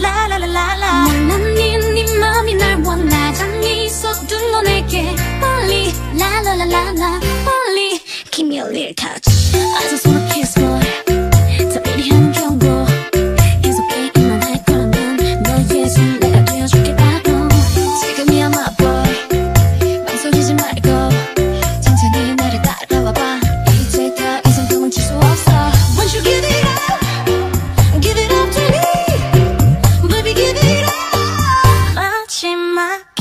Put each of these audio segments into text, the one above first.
라라라라 몰랐니 네 맘이 날 원하잖니 서둘러 내게 빨리. 라라라라라. 빨리. Give me a little touch. I just wanna mama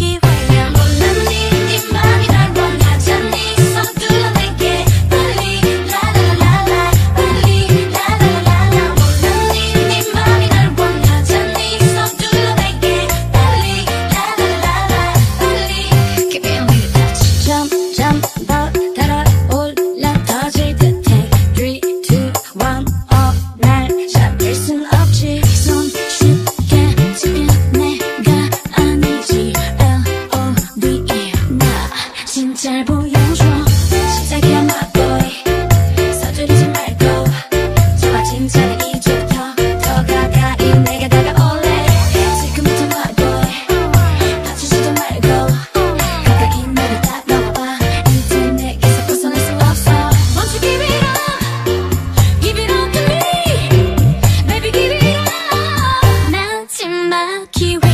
巻き